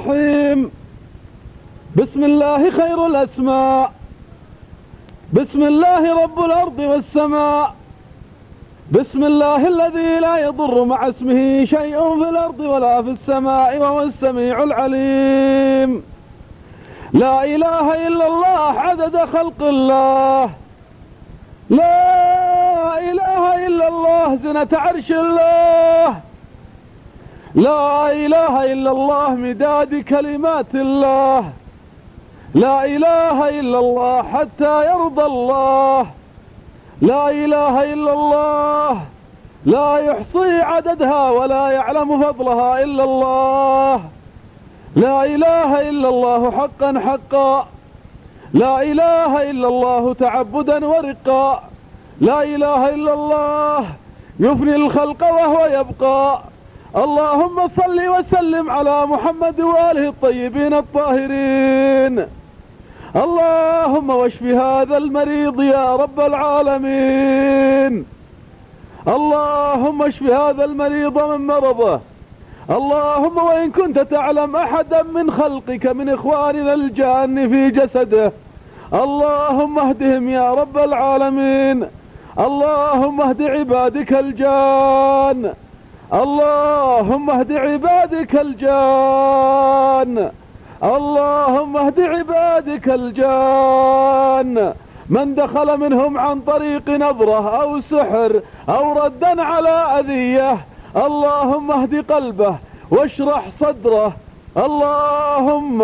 الرحيم. بسم الله خير الأسماء. بسم الله رب الأرض والسماء. بسم الله الذي لا يضر مع اسمه شيء في الأرض ولا في السماء وهو السميع العليم. لا إله إلا الله عدد خلق الله. لا إله إلا الله زنة عرش الله. لا إله إلا الله مداد كلمات الله. لا إله إلا الله حتى يرضى الله. لا إله إلا الله لا يحصي عددها ولا يعلم فضلها إلا الله. لا إله إلا الله حقا حقا. لا إله إلا الله تعبدا ورقا. لا إله إلا الله يفني الخلق وهو يبقى. اللهم صل وسلم على محمد وآله الطيبين الطاهرين. اللهم واشف هذا المريض يا رب العالمين. اللهم اشف هذا المريض من مرضه. اللهم وإن كنت تعلم أحدا من خلقك من إخواننا الجان في جسده. اللهم اهدهم يا رب العالمين. اللهم اهد عبادك الجان. اللهم اهد عبادك الجان. اللهم اهد عبادك الجان. من دخل منهم عن طريق نظرة أو سحر أو ردا على أذية اللهم اهد قلبه واشرح صدره. اللهم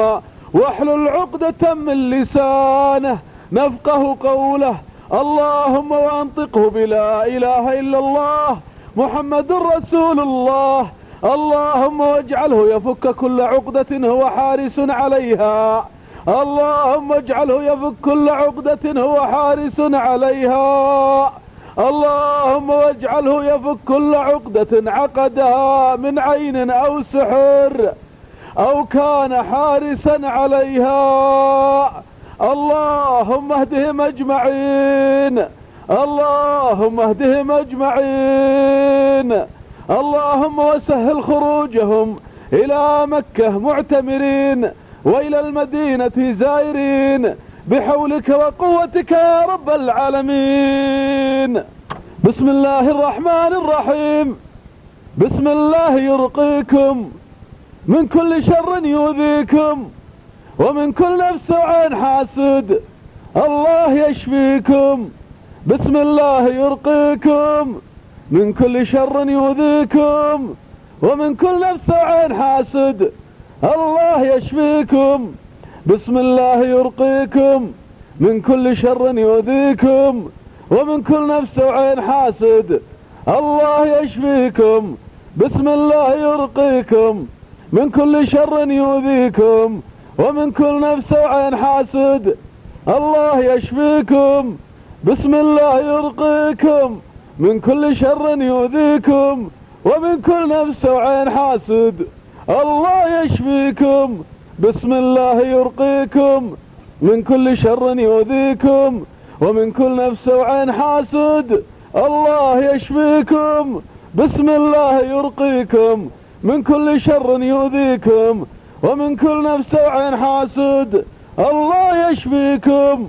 واحلل عقدة من لسانه نفقه قوله. اللهم وأنطقه بلا إله إلا الله. محمد رسول الله. اللهم واجعله يفك كل عقدة هو حارس عليها. اللهم اجعله يفك كل عقدة هو حارس عليها. اللهم واجعله يفك كل عقدة عقدها من عين أو سحر أو كان حارسا عليها. اللهم اهدهم أجمعين. اللهم اهدهم أجمعين. اللهم وسهل خروجهم إلى مكة معتمرين وإلى المدينة زائرين. بحولك وقوتك يا رب العالمين. بسم الله الرحمن الرحيم. بسم الله يرقيكم. من كل شر يؤذيكم. ومن كل نفس وعين حاسد. الله يشفيكم. بسم الله يرقيكم من كل شر يؤذيكم ومن كل نفس وعين حاسد. الله يشفيكم. بسم الله يرقيكم من كل شر يؤذيكم ومن كل نفس وعين حاسد. الله يشفيكم. بسم الله يرقيكم من كل شر يؤذيكم ومن كل نفس وعين حاسد. الله يشفيكم. بسم الله يرقيكم. من كل شر يؤذيكم ومن كل نفس وعين حاسد. الله يشفيكم. بسم الله يرقيكم. من كل شر يؤذيكم ومن كل نفس وعين حاسد. الله يشفيكم. بسم الله يرقيكم. من كل شر يؤذيكم ومن كل نفس وعين حاسد. الله يشفيكم.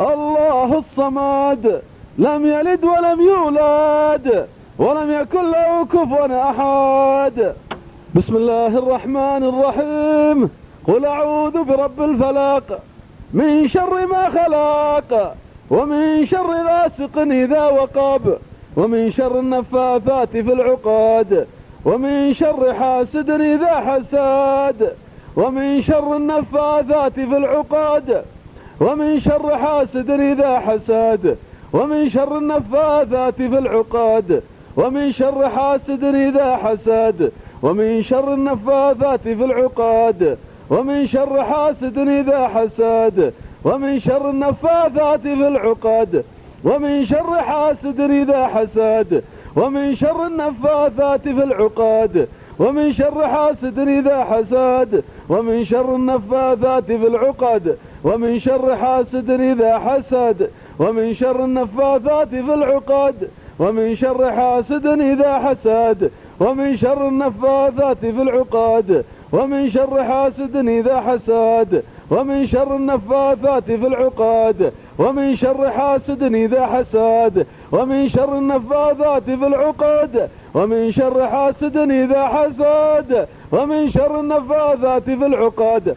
الله الصمد لم يلد ولم يولد ولم يكن له كفوا أحد. بسم الله الرحمن الرحيم. قل أعوذ برب الفلق من شر ما خلق ومن شر غاسق إذا وقب ومن شر النفاثات في العقاد ومن شر حاسد إذا حساد ومن شر النفاثات في العقاد ومن شر حاسد إذا حساد ومن شر النفاثات في العقاد ومن شر حاسد إذا حسد ومن شر النفاثات في العقاد ومن شر حاسد إذا حسد ومن شر النفاثات في العقد ومن شر حاسد إذا حسد ومن شر النفاثات في العقد ومن شر حاسد إذا حسد ومن شر النفاثات في العقد ومن شر حاسد إذا حسد ومن شر النفاثات في العقد ومن شر حاسد إذا حسد ومن شر النفاثات في العقد ومن شر حاسد إذا حسد ومن شر النفاثات في العقاد ومن شر حاسد إذا حسد ومن شر النفاثات في العقاد ومن شر حاسد إذا حسد ومن شر النفاثات في العقاد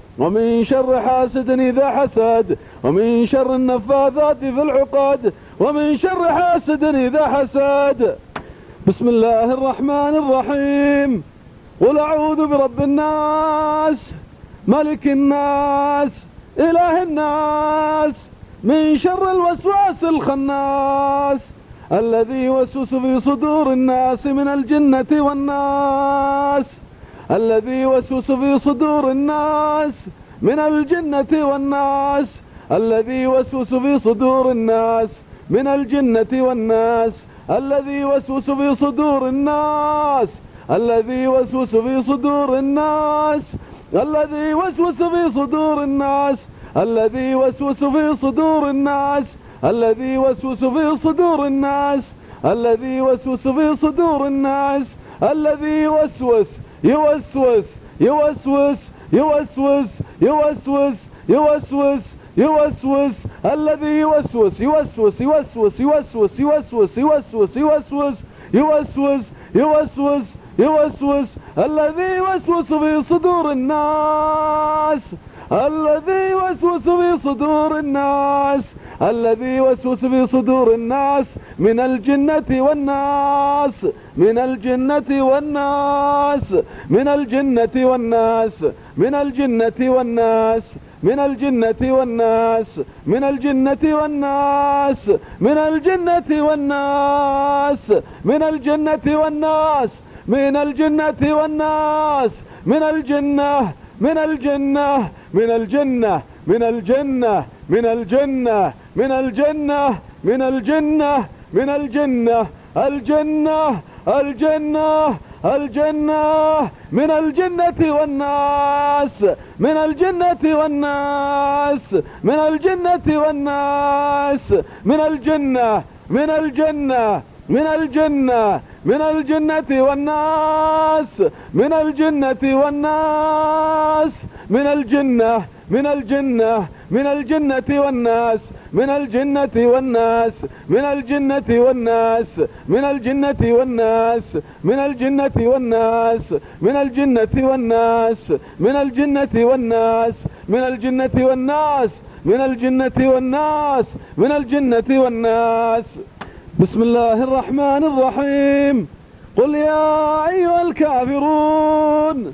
ومن شر حاسد إذا حسد ومن شر النفاثات في العقاد ومن شر حاسد إذا حسد. بسم الله الرحمن الرحيم. قل أعوذ برب الناس ملك الناس إله الناس من شر الوسواس الخناس الذي يوسوس في صدور الناس من الجنة والناس. الذي يوسوس في صدور الناس من الجنة والناس. الذي يوسوس في صدور الناس من الجنة والناس. الذي يوسوس في صدور الناس. الذي يوسوس في صدور الناس. الذي يوسوس في صدور الناس. الذي يوسوس في صدور الناس. الذي يوسوس في صدور الناس. الذي يوسوس في صدور الناس. الذي يوسوس يوسوس يوسوس يوسوس يوسوس يوسوس يوسوس الذي يوسوس يوسوس يوسوس يوسوس يوسوس يوسوس يوسوس يوسوس يوسوس يوسوس الذي يوسوس في صدور الناس الذي يوسوس في صدور الناس الذي يوسوس في صدور الناس من الجنة والناس من الجنة والناس من الجنة والناس من الجنة والناس من الجنة والناس من الجنة والناس من الجنة والناس من الجنة والناس من الجنة والناس من الجنة من الجنة من الجنة من الجنة من الجنة من الجنة من الجنة من الجنة الجنة الجنة الجنة من الجنة والناس من الجنة والناس من الجنة والناس من الجنة من الجنة من الجنة من الجنة والناس من الجنة والناس من الجنة من الجنة من الجنة والناس من الجنة والناس من الجنة والناس من الجنة والناس من الجنة والناس من الجنة والناس من الجنة والناس من الجنة والناس من الجنة والناس من الجنة والناس بسم الله الرحمن الرحيم قل يا أيها الكافرون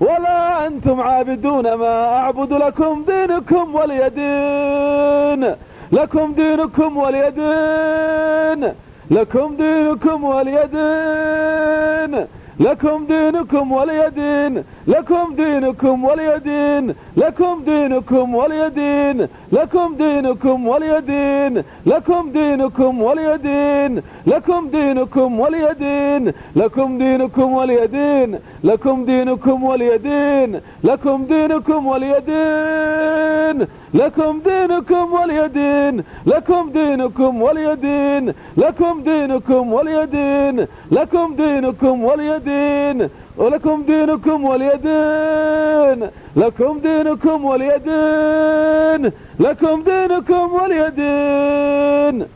ولا أنتم عابدون ما أعبد لكم دينكم ولي دين. لكم دينكم ولي دين. لكم دينكم ولي دين. لكم دينكم ولي دين. لكم دينكم ولي دين لكم دينكم ولي دين لكم دينكم ولي دين لكم دينكم ولي دين لكم دينكم ولي دين لكم دينكم ولي دين لكم دينكم ولي دين لكم دينكم ولي دين لكم دينكم ولي دين لكم دينكم ولي دين لكم دينكم ولي دين لكم دينكم ولي دين ولكم دينكم ولي دين لكم دينكم ولي دين لكم دينكم ولي دين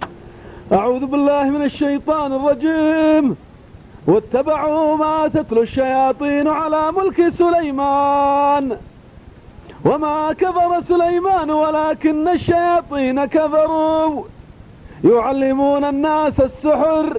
أعوذ بالله من الشيطان الرجيم. واتبعوا ما تتلو الشياطين على ملك سليمان. وما كفر سليمان ولكن الشياطين كفروا. يعلمون الناس السحر.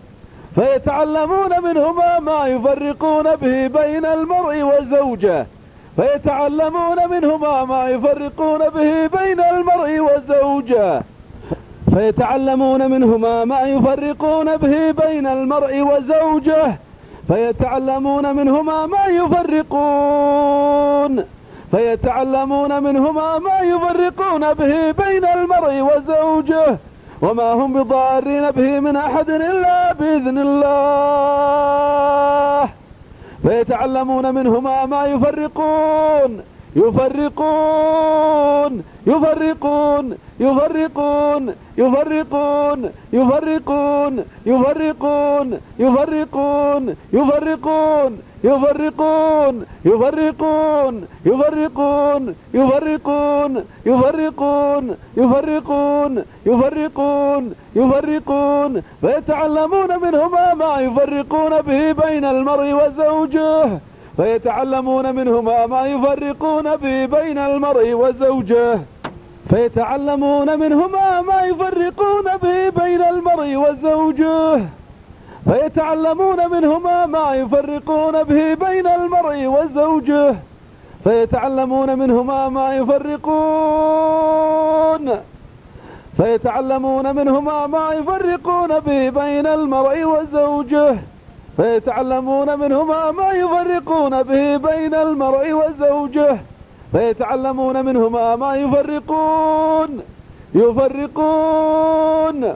فيتعلمون منهما ما يفرقون به بين المرء وزوجه فيتعلمون منهما ما يفرقون به بين المرء وزوجه فيتعلمون منهما ما يفرقون به بين المرء وزوجه فيتعلمون منهما ما يفرقون. فيتعلمون منهما ما يفرقون به بين المرء وزوجه وما هم بضارين به من أحد إلا بإذن الله. فيتعلمون منهما ما يفرقون. يفرقون. يفرقون. يفرقون. يفرقون. يفرقون. يفرقون. يفرقون. يفرقون. يفرقون يفرقون يفرقون يفرقون يفرقون يفرقون يفرقون يفرقون. فيتعلمون منهما ما يفرقون به بين المرء وزوجه. فيتعلمون منهما ما يفرقون به بين المرء وزوجه. فيتعلمون منهما ما يفرقون به بين المرء وزوجه. فيتعلمون منهما ما يفرقون به بين المرء وزوجه. فيتعلمون منهما ما يفرقون. فيتعلمون منهما ما يفرقون به بين المرء وزوجه. فيتعلمون منهما ما يفرقون به بين المرء وزوجه. فيتعلمون منهما ما يفرقون. يفرقون.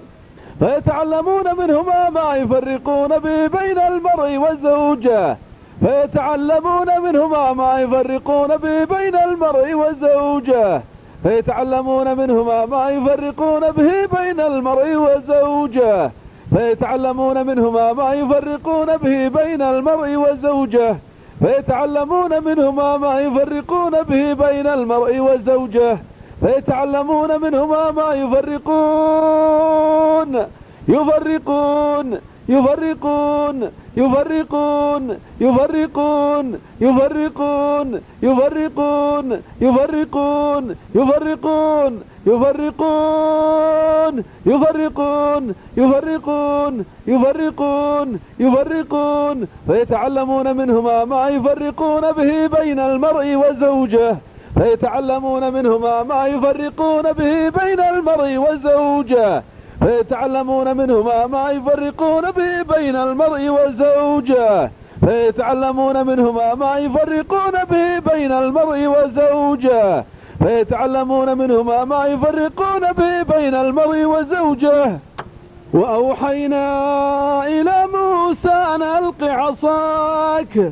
فيتعلمون منهما ما يفرقون به بين المرء وزوجه. فيتعلمون منهما ما يفرقون به بين المرء وزوجه. فيتعلمون منهما ما يفرقون به بين المرء وزوجه. فيتعلمون منهما ما يفرقون به بين المرء وزوجه. فيتعلمون منهما ما يفرقون به بين المرء وزوجه. فيتعلمون منهما ما يفرقون يفرقون يفرقون يفرقون يفرقون يفرقون يفرقون يفرقون يفرقون يفرقون يفرقون يفرقون يفرقون يفرقون فيتعلمون منهما ما يفرقون به بين المرء وزوجه فيتعلمون منهما ما يفرقون به بين المرء وزوجه فيتعلمون منهما ما يفرقون به بين المرء وزوجه فيتعلمون منهما ما يفرقون به بين المرء وزوجه فيتعلمون منهما ما يفرقون به بين المرء وزوجه وأوحينا إلى موسى أن ألق عصاك.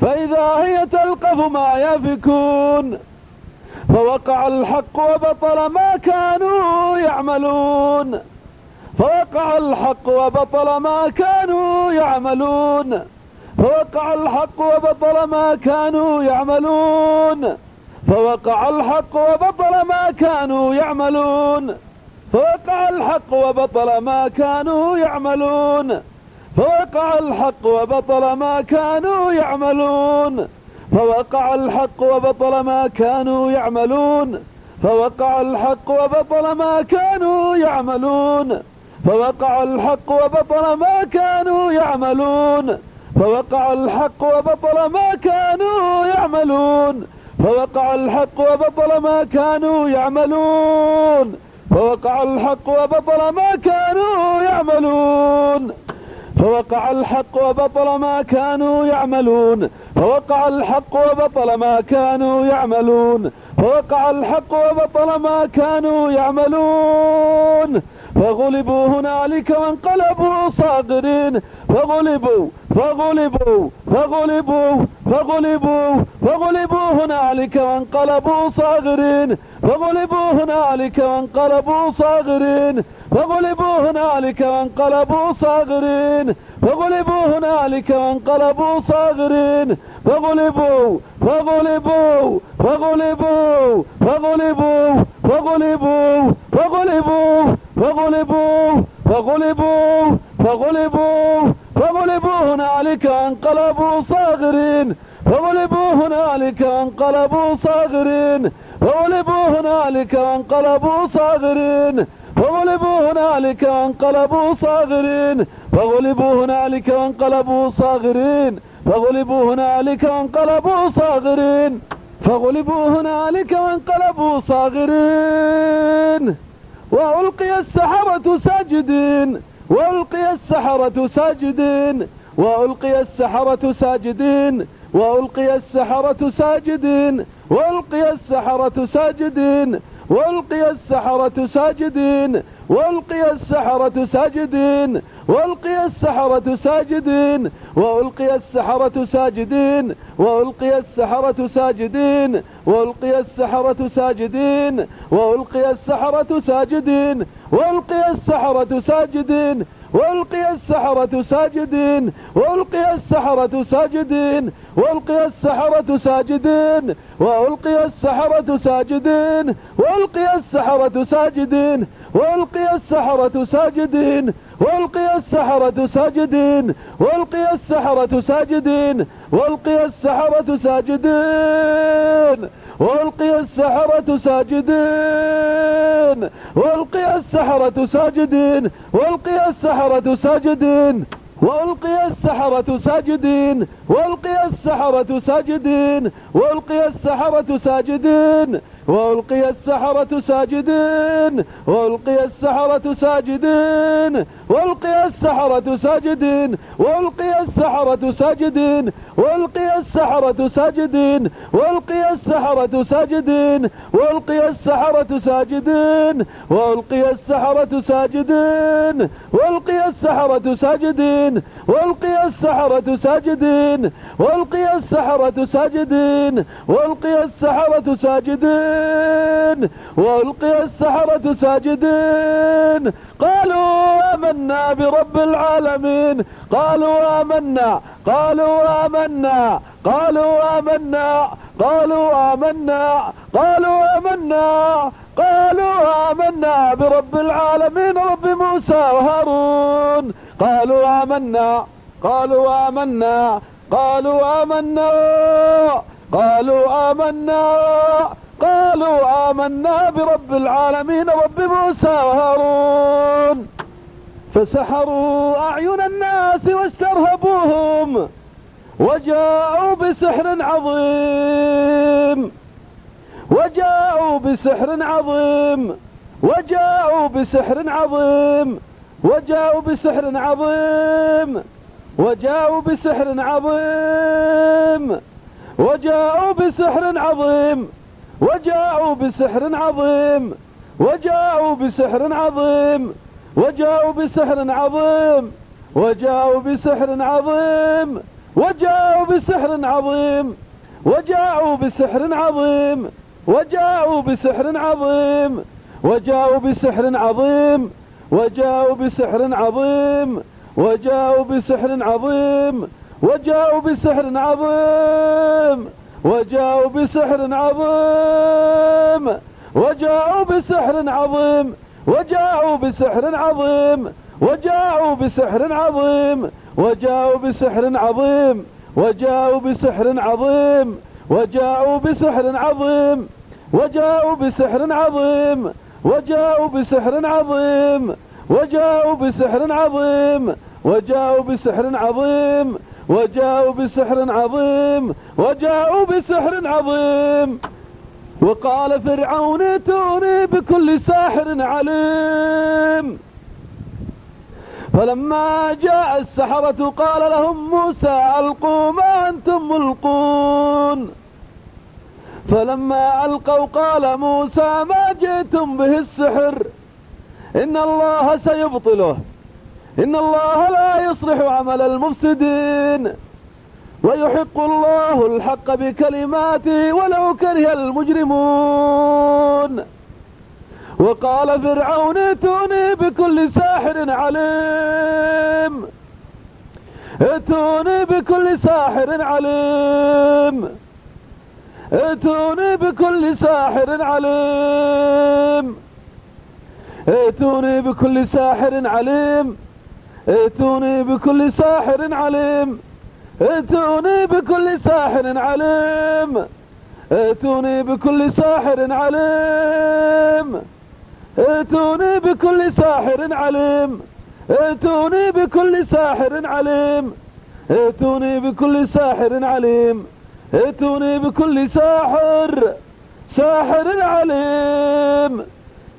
فإذا هي تلقف ما يفكون فوقع الحق وبطل ما كانوا يعملون. فوقع الحق وبطل ما كانوا يعملون. فوقع الحق وبطل ما كانوا يعملون. فوقع الحق وبطل ما كانوا يعملون. فوقع الحق وبطل ما كانوا يعملون. فوقع الحق وبطل ما كانوا يعملون. فوقع الحق وبطل ما كانوا يعملون. فوقع الحق وبطل ما كانوا يعملون. فوقع الحق وبطل ما كانوا يعملون. فوقع الحق وبطل ما كانوا يعملون. فوقع الحق وبطل ما كانوا يعملون. فوقع الحق وبطل ما كانوا يعملون. فوقع الحق وبطل ما كانوا يعملون. فوقع الحق وبطل ما كانوا يعملون. فوقع الحق وبطل ما كانوا يعملون. فغلبوا هنالك وانقلبوا صاغرين. فغلبوا فغلبوا فغلبوا فغلبوا فغلبوا هنالك وانقلبوا صاغرين. فغلبوا هنالك وانقلبوا صاغرين. فغلبوا هنالك وانقلبوا صاغرين. فغلبوا هنالك وانقلبوا صاغرين. فغلبوا فغلبوا فغلبوا فغلبوا فغلبوا فغلبوا. فغلبوا فغلبوا فغلبوا فغلبوا هنالك انقلبوا صاغرين. فغلبوا هنالك انقلبوا صاغرين. فغلبوا هنالك انقلبوا صاغرين. فغلبوا هنالك انقلبوا صاغرين. فغلبوا هنالك انقلبوا صاغرين. فغلبوا هنالك انقلبوا صاغرين. فغلبوا هنالك وانقلبوا صاغرين. وألقي السحرة ساجدين وألقي السحرة ساجدين وألقي السحرة ساجدين وألقي السحرة ساجدين وألقي السحرة ساجدين وألقي السحرة ساجدين وألقي السحرة ساجدين وألقي السحرة ساجدين وألقي السحرة ساجدين وألقي السحرة ساجدين وألقي السحرة ساجدين وألقي السحرة ساجدين وألقي السحرة ساجدين. وألقي السحرة ساجدين وألقي السحرة ساجدين وألقي السحرة ساجدين وألقي السحرة ساجدين وألقي السحرة ساجدين وألقي السحرة ساجدين وألقي السحرة ساجدين وألقي السحرة ساجدين وألقي السحرة ساجدين. وألقي السحرة ساجدين وألقي السحرة ساجدين وألقي السحرة ساجدين وألقي السحرة ساجدين وألقي السحرة ساجدين وألقي السحرة ساجدين وألقي السحرة ساجدين وألقي السحرة ساجدين وألقي السحرة ساجدين وألقي السحرة ساجدين وألقي السحرة ساجدين وألقي السحرة ساجدين وألقي السحرة ساجدين وألقي السحرة ساجدين وألقي السحرة ساجدين وألقي السحرة ساجدين وألقي السحرة ساجدين وألقي السحرة ساجدين وألقي السحرة ساجدين قالوا آمنا برب العالمين. قالوا آمنا قالوا آمنا قالوا آمنا قالوا آمنا قالوا آمنا قالوا آمنا برب العالمين. رب موسى وهارون قالوا آمنا قالوا آمنا قالوا آمنا قالوا آمنا قالوا آمنا برب العالمين. رب موسى وهارون. فسحروا أعين الناس واسترهبوهم وجاءوا بسحر عظيم. وجاءوا بسحر عظيم. وجاءوا بسحر عظيم. وجاءوا بسحر عظيم. وجاءوا بسحر عظيم. وجاءوا بسحر عظيم. وجاءوا بسحر عظيم. وجاءوا بسحر عظيم. وجاءوا بسحر عظيم وجاءوا بسحر عظيم وجاءوا بسحر عظيم وجاءوا بسحر عظيم وجاءوا بسحر عظيم وجاءوا بسحر عظيم وجاءوا بسحر عظيم وجاءوا بسحر عظيم وجاءوا بسحر عظيم وجاءوا بسحر عظيم وجاءوا بسحر عظيم وجاءوا بسحر عظيم وجاءوا بسحر عظيم وجاءوا بسحر عظيم وجاءوا بسحر عظيم وجاءوا بسحر عظيم وجاءوا بسحر عظيم وجاءوا بسحر عظيم وجاءوا بسحر عظيم وجاءوا بسحر عظيم وجاءوا بسحر عظيم وجاءوا بسحر عظيم وقال فرعون ائتوني بكل ساحر عليم. فلما جاء السحرة قال لهم موسى ألقوا ما أنتم ملقون. فلما ألقوا قال موسى ما جئتم به السحر؟ إن الله سيبطله. إن الله لا يصلح عمل المفسدين. ويحق الله الحق بكلماته ولو كره المجرمون. وقال فرعون ائتوني بكل ساحر عليم. ائتوني بكل ساحر عليم. ائتوني بكل ساحر عليم. ائتوني بكل ساحر عليم. ائتوني بكل ساحر عليم. ائتوني بكل ساحر عليم. ائتوني بكل ساحر عليم. ائتوني بكل ساحر عليم. ائتوني بكل ساحر عليم. ائتوني بكل ساحر عليم. ائتوني بكل ساحر. ساحر عليم.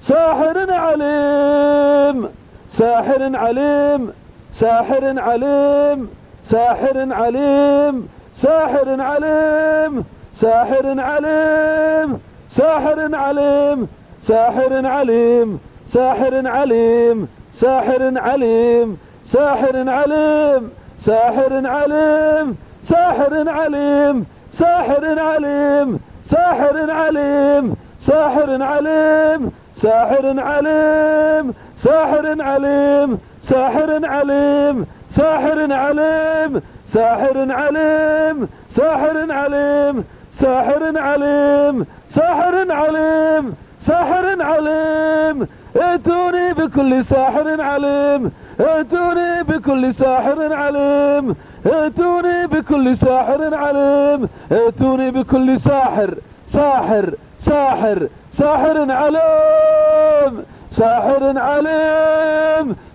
ساحر عليم. ساحر عليم. ساحر عليم. ساحر عليم ساحر عليم ساحر عليم ساحر عليم ساحر عليم ساحر عليم ساحر عليم ساحر عليم ساحر عليم ساحر عليم ساحر عليم ساحر عليم ساحر عليم ساحر عليم ساحر عليم ساحر عليم ساحر عليم ساحر عليم ساحر عليم ساحر عليم ساحر عليم ساحر عليم. ائتوني بكل ساحر عليم ائتوني بكل ساحر عليم ائتوني بكل ساحر عليم ائتوني بكل ساحر ساحر ساحر ساحر عليم ساحر عليم.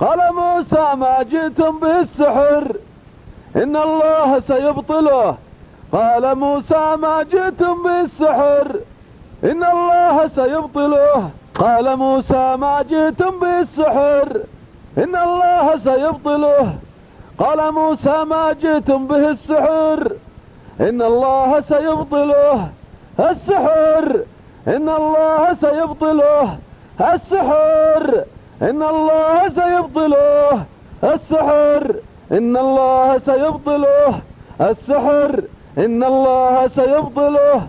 قال موسى ما جئتم به السحر إن الله سيبطله. قال موسى ما جئتم به السحر إن الله سيبطله. قال موسى ما جئتم به السحر إن الله سيبطله. قال موسى ما جئتم به السحر إن الله سيبطله. السحر إن الله سيبطله. السحر. إن الله سيبطله السحر. إن الله سيبطله السحر. إن الله سيبطله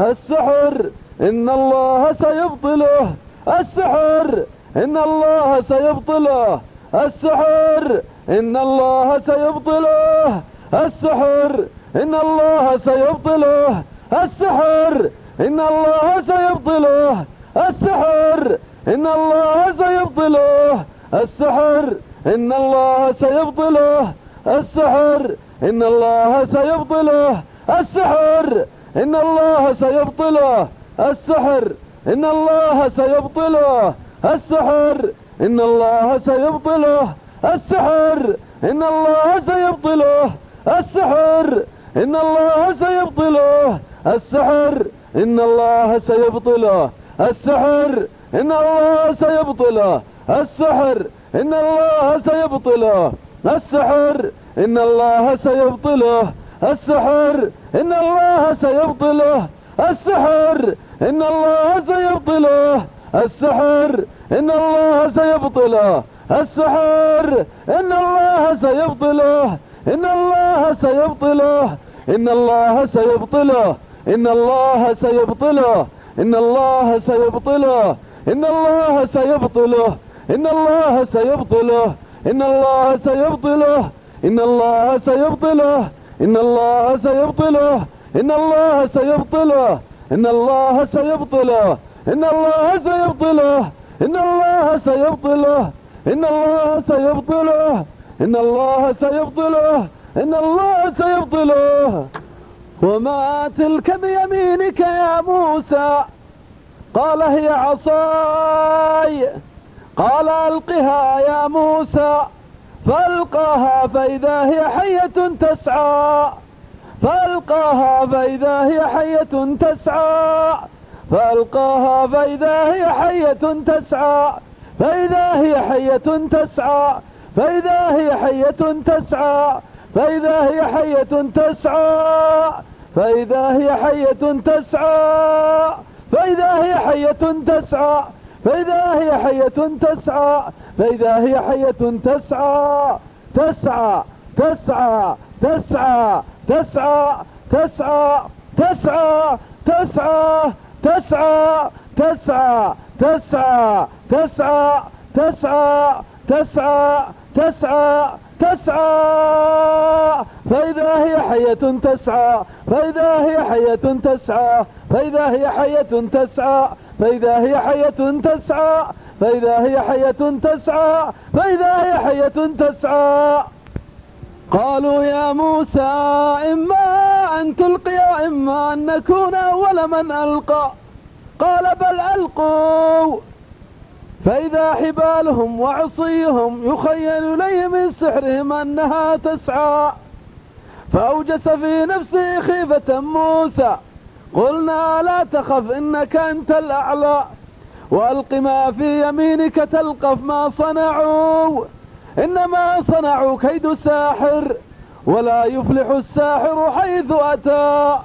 السحر. إن الله سيبطله السحر. إن الله سيبطله السحر. إن الله سيبطله السحر. إن الله سيبطله السحر. إن الله سيبطله السحر. إن الله سيبطله السحر. إن الله سيبطله السحر. إن الله سيبطله السحر. إن الله سيبطله السحر. إن الله سيبطله السحر. إن الله سيبطله السحر. إن الله سيبطله السحر. إن الله سيبطله السحر. إن الله سيبطله السحر. إن الله سيبطله السحر إن الله سيبطله السحر إن الله سيبطله السحر إن الله سيبطله السحر إن الله سيبطله السحر إن الله سيبطله السحر إن الله سيبطله إن الله سيبطله إن الله سيبطله إن الله سيبطله إن الله سيبطله إن الله سيبطله إن الله سيبطله إن الله سيبطله إن الله سيبطله إن الله سيبطله إن الله سيبطله إن الله سيبطله إن الله سيبطله إن الله سيبطله إن الله سيبطله إن الله سيبطله إن الله سيبطله وما تلك بيمينك يا موسى قال هي عصاي. قال ألقها يا موسى. فألقاها فإذا هي حية تسعى. فألقاها فإذا هي حية تسعى. فألقاها فإذا هي حية تسعى. فإذا هي حية تسعى. فإذا هي حية تسعى. فإذا هي حية تسعى. فإذا هي حية تسعى. فإذا هي حية تسعى فإذا هي حية تسعى فإذا هي حية تسعى تسعى تسعى تسعى تسعى تسعى تسعى تسعى تسعى تسعى تسعى تسعى تسعى تسعى تسعى تسعى فإذا هي حية تسعى فإذا هي حية تسعى فإذا هي حية تسعى فإذا هي حية تسعى فإذا هي حية تسعى فإذا هي حية تسعى. قالوا يا موسى إما أن تلقي إما أن نكون أول من ألقى. قال بل ألقوا. فإذا حبالهم وعصيهم يخيل إليه من سحرهم أنها تسعى. فأوجس في نفسه خيفة موسى. قلنا لا تخف إنك أنت الأعلى. وألق ما في يمينك تلقف ما صنعوا. إنما صنعوا كيد ساحر ولا يفلح الساحر حيث أتى.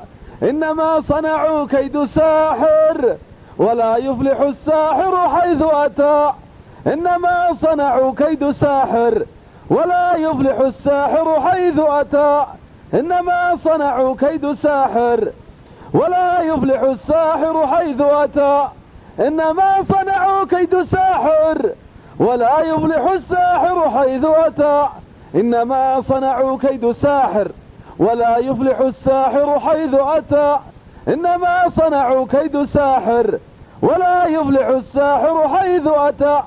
إنما صنعوا كيد ساحر ولا يفلح الساحر حيث أتى. إنما صنعوا كيد ساحر ولا يفلح الساحر حيث أتى. إنما صنعوا كيد ساحر ولا يفلح الساحر حيث أتى. إنما صنعوا كيد ساحر ولا يفلح الساحر حيث أتى. إنما صنعوا كيد ساحر ولا يفلح الساحر حيث أتى. إنما صنعوا كيد ساحر ولا يفلح الساحر حيث أتى.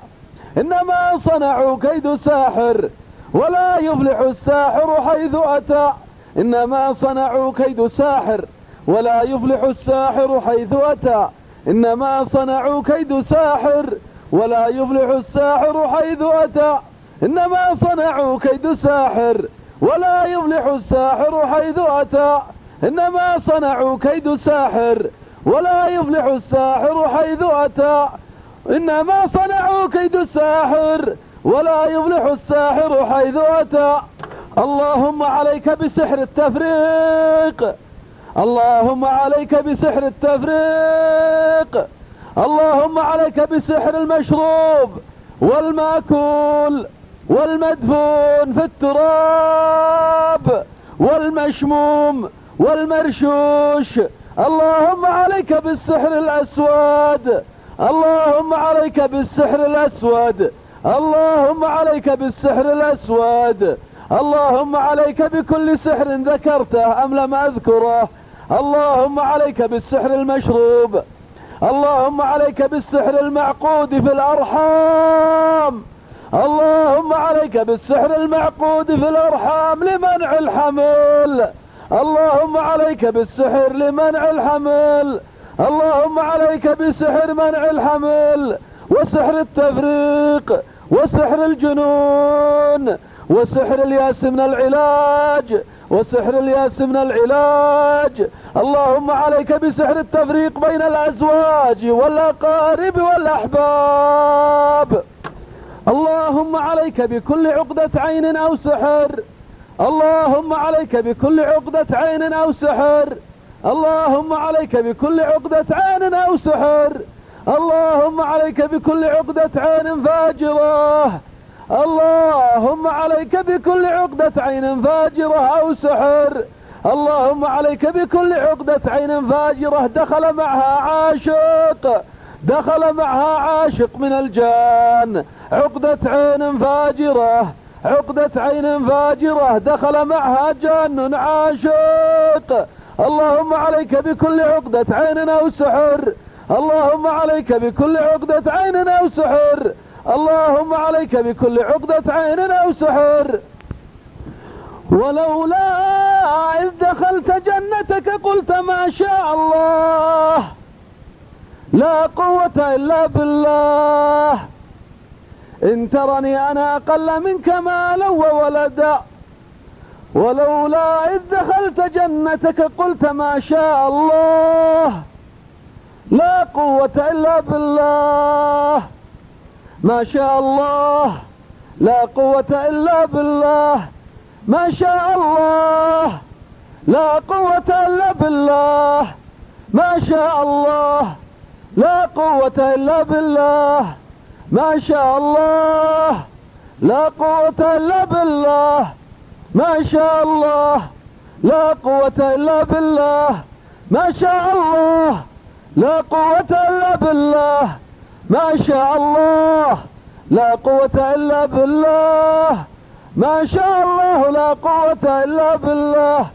إنما صنعوا كيد ساحر ولا يفلح الساحر حيث أتى. إنما صنعوا كيد ساحر ولا يفلح الساحر حيث أتى. إنما صنعوا كيد ساحر. ولا يفلح الساحر حيث أتى. إنما صنعوا كيد ساحر. ولا يفلح الساحر حيث أتى. إنما صنعوا كيد ساحر. ولا يفلح الساحر حيث أتى. إنما صنعوا كيد ساحر. ولا يفلح الساحر حيث أتى. اللهم عليك بسحر التفريق. اللهم عليك بسحر التفريق. اللهم عليك بسحر المشروب والمأكول والمدفون في التراب والمشموم والمرشوش. اللهم عليك بالسحر الأسود. اللهم عليك بالسحر الأسود. اللهم عليك بالسحر الأسود. اللهم عليك بكل سحر ذكرته أم لم أذكره. اللهم عليك بالسحر المشروب. اللهم عليك بالسحر المعقود في الأرحام. اللهم عليك بالسحر المعقود في الأرحام لمنع الحمل. اللهم عليك بالسحر لمنع الحمل. اللهم عليك بسحر منع الحمل. وسحر التفريق وسحر الجنون وسحر الياس من العلاج. وسحر الياس من العلاج. اللهم عليك بسحر التفريق بين الأزواج والأقارب والأحباب. اللهم عليك بكل عقدة عين أو سحر. اللهم عليك بكل عقدة عين أو سحر. اللهم عليك بكل عقدة عين أو سحر. اللهم عليك بكل عقدة عين فاجرة. اللهم عليك بكل عقدة عين فاجرة أو سحر. اللهم عليك بكل عقدة عين فاجرة. دخل معها عاشق. دخل معها عاشق من الجان. عقدة عين فاجرة. عقدة عين فاجرة. دخل معها جان عاشق. اللهم عليك بكل عقدة عين أو سحر. اللهم عليك بكل عقدة عين أو سحر. اللهم عليك بكل عقدة عين أو سحر. ولولا إذ دخلت جنتك قلت ما شاء الله. لا قوة إلا بالله. إن ترني أنا أقل منك مالا وولدا. ولولا إذ دخلت جنتك قلت ما شاء الله. لا قوة إلا بالله. ما شاء الله لا قوة إلا بالله. ما شاء الله لا قوة إلا بالله. ما شاء الله لا قوة إلا بالله. ما شاء الله لا قوة إلا بالله. ما شاء الله لا قوة إلا بالله. ما شاء الله لا قوة إلا بالله. ما شاء الله لا قوة إلا بالله. ما شاء الله لا قوة إلا بالله.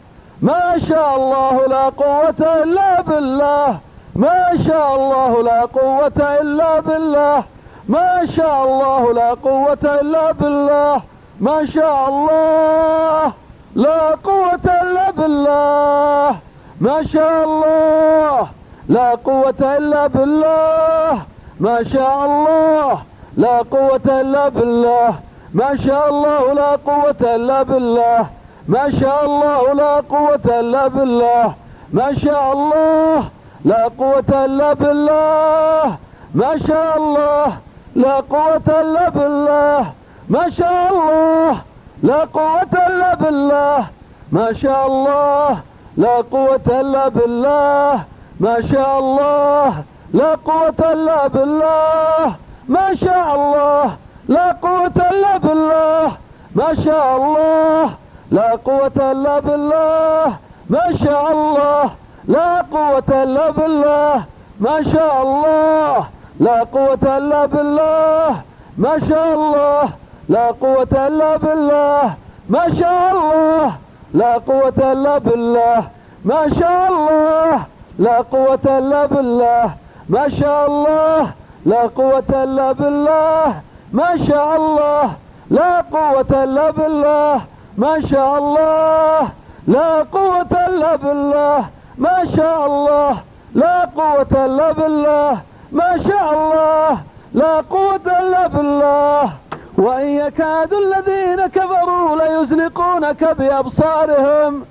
ما شاء الله لا قوة إلا بالله. ما شاء الله لا قوة إلا بالله. ما شاء الله لا قوة إلا بالله. ما شاء الله لا قوة إلا بالله. ما شاء الله لا قوة إلا بالله. ما شاء الله لا قوة إلا بالله. ما شاء الله لا قوة إلا بالله. ما شاء الله لا قوة إلا بالله. ما شاء الله لا قوة إلا بالله. ما شاء الله لا قوة إلا بالله. ما شاء الله لا قوة إلا بالله. ما شاء الله لا قوة إلا بالله. ما شاء الله لا قوة إلا بالله. ما شاء الله. لا قوة إلا بالله. ما شاء الله. لا قوة إلا بالله. ما شاء الله. لا قوة إلا بالله. ما شاء الله. لا قوة إلا بالله. ما شاء الله. لا قوة إلا بالله. ما شاء الله. لا قوة إلا بالله. ما شاء الله. لا قوة إلا بالله. ما شاء الله لا قوة إلا بالله. ما شاء الله لا قوة إلا بالله. ما شاء الله لا قوة إلا بالله. ما شاء الله لا قوة إلا بالله. ما شاء الله لا قوة إلا بالله. وإن يكاد الذين كفروا ليزلقونك بأبصارهم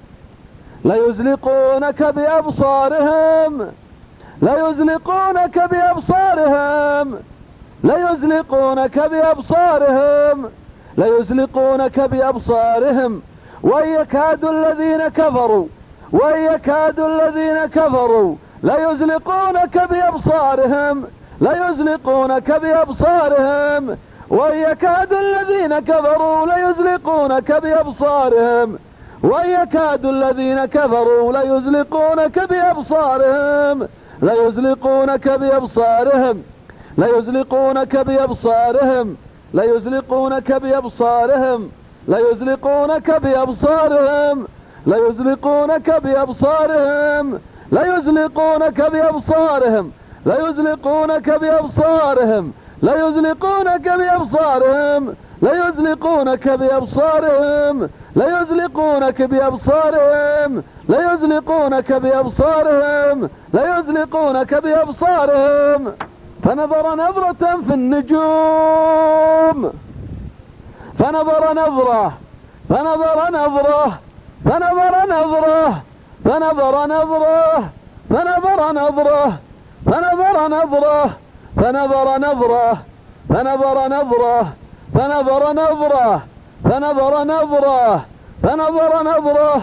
ليزلقونك بأبصارهم. ليزلقونك بأبصارهم ليزلقونك بأبصارهم ليزلقونك بأبصارهم. وإن الذين كفروا وإن الذين كفروا. ليزلقونك بأبصارهم ليزلقونك بأبصارهم. ويكاد الذين كفروا ليزلقونك بأبصارهم. ويكاد الذين كفروا ليزلقونك بأبصارهم. ليزلقونك بأبصارهم ليزلقونك بأبصارهم ليزلقونك بأبصارهم ليزلقونك بأبصارهم ليزلقونك بأبصارهم ليزلقونك بأبصارهم ليزلقونك بأبصارهم ليزلقونك بأبصارهم ليزلقونك بأبصارهم ليزلقونك بأبصارهم ليزلقونك بأبصارهم ليزلقونك بأبصارهم فنظر نظرة في النجوم فنظر نظرة فنظر نظرة فنظر نظره فنظر نظره فنظر نظره فنظر نظره فنظر نظره فنظر نظره فنظر نظره فنظر نظره فنظر نظره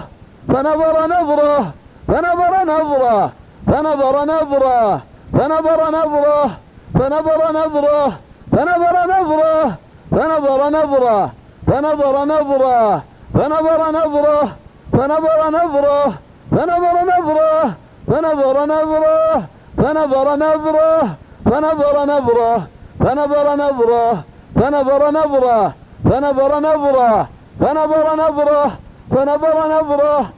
فنظر نظره فنظر نظره فنظر نظره فنظر نظره فنظر نظره فنظر نظره فنظر نظره فنظر نظره فنظر نظره فنظر نظره فنظر نظره فنظر نظره فنظر نظره فنظر نظره فنظر نظره فنظر نظره فنظر نظره فنظر نظره فنظر نظره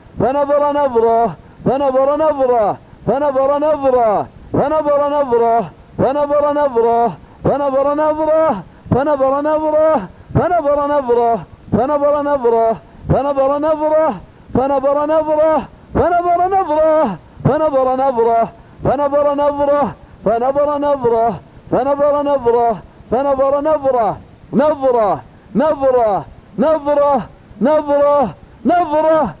فنظر نظره فنظر نظره فنظر نظره فنظر نظره فنظر نظره فنظر نظره فنظر نظره فنظر نظره فنظر نظره فنظر نظره فنظر نظره فنظر نظره فنظر نظره فنظر نظره فنظر نظره فنظر نظره فنظر نظره نظره نظره نظره نظره نظره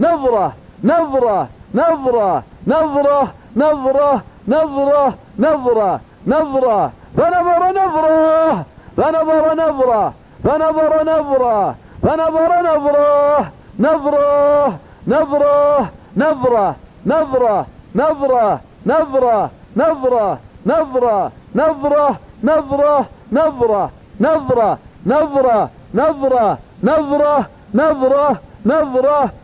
نظرة نظرة نظرة نظرة نظرة نظرة نظرة نظرة فنظر نظرة فنظر نظرة فنظر نظرة فنظر نظرة نظرة نظرة نظرة نظرة نظرة نظرة نظرة نظرة نظرة نظرة نظرة نظرة نظرة نظرة نظرة نظرة نظرة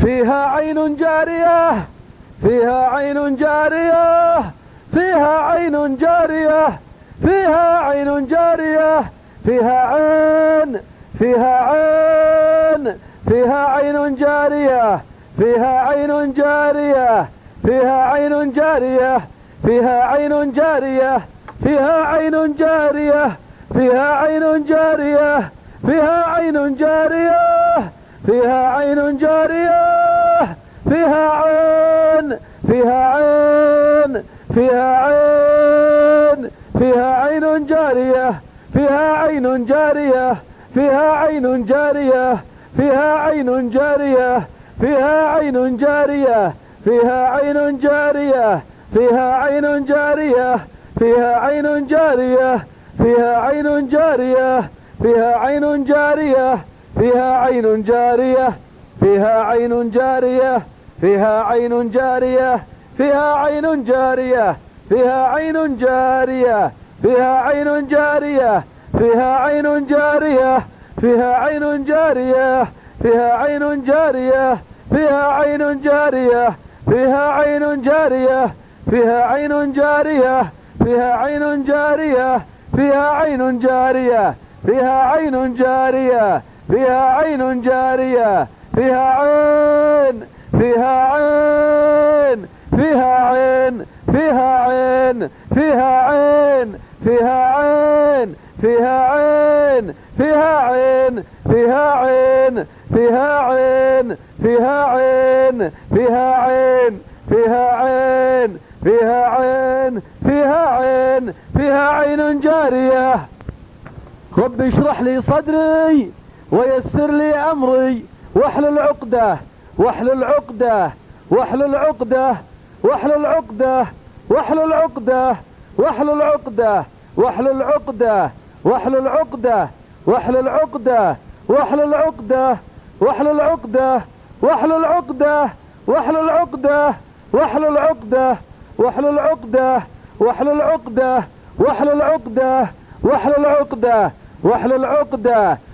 فيها عين جارية فيها عين جارية فيها عين جارية فيها عين جارية فيها عين فيها عين فيها عين جارية فيها عين جارية فيها عين جارية فيها عين جارية فيها عين جارية فيها عين جارية فيها عين جارية فيها عين جارية فيها عين فيها عين فيها عين فيها عين جارية فيها عين جارية فيها عين جارية فيها عين جارية فيها عين جارية فيها عين جارية فيها عين جارية فيها عين جارية فيها عين جارية فيها عين جارية فيها عين جارية فيها عين جارية فيها عين جارية فيها عين جارية فيها عين جارية فيها عين جارية فيها عين جارية فيها عين جارية فيها عين جارية فيها عين جارية فيها عين جارية فيها عين جارية فيها عين جارية فيها عين جارية فيها عين جارية فيها عين جارية فيها عين فيها عين فيها عين فيها عين فيها عين فيها عين فيها عين فيها عين فيها عين فيها عين فيها عين فيها عين فيها عين فيها عين فيها عين فيها عين جارية رب اشرح لي صدري ويسر لي امري واحلل عقده واحلل عقده واحلل عقده واحلل عقده واحلل عقده واحلل عقده واحلل عقده واحلل عقده واحلل عقده واحلل عقده واحلل عقده واحلل عقده واحلل عقده واحلل عقده واحلل عقده واحلل عقده واحلل عقده واحلل عقده واحلل عقده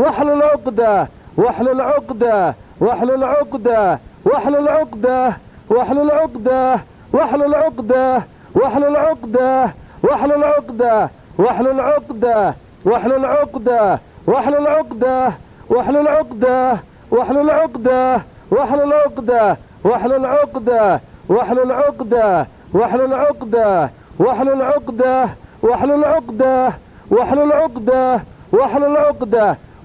واحلل عقده واحلل عقده واحلل عقده واحلل عقده واحلل عقده واحلل عقده واحلل عقده واحلل عقده واحلل عقده واحلل عقده واحلل عقده واحلل عقده واحلل عقده واحلل عقده واحلل عقده واحلل عقده واحلل عقدة واحلل عقدة واحلل عقدة واحلل عقدة واحلل عقدة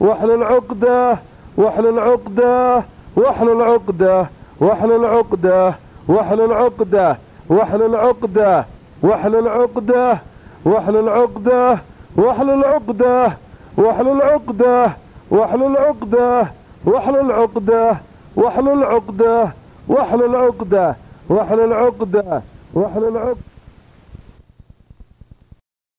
واحلل عقدة واحلل عقدة واحلل عقدة واحلل عقدة واحلل عقدة واحلل عقدة واحلل عقدة واحلل عقدة واحلل عقدة واحلل عقدة واحلل عقدة واحلل عقدة واحلل عقدة واحلل عقدة واحلل عقدة واحلل عقدة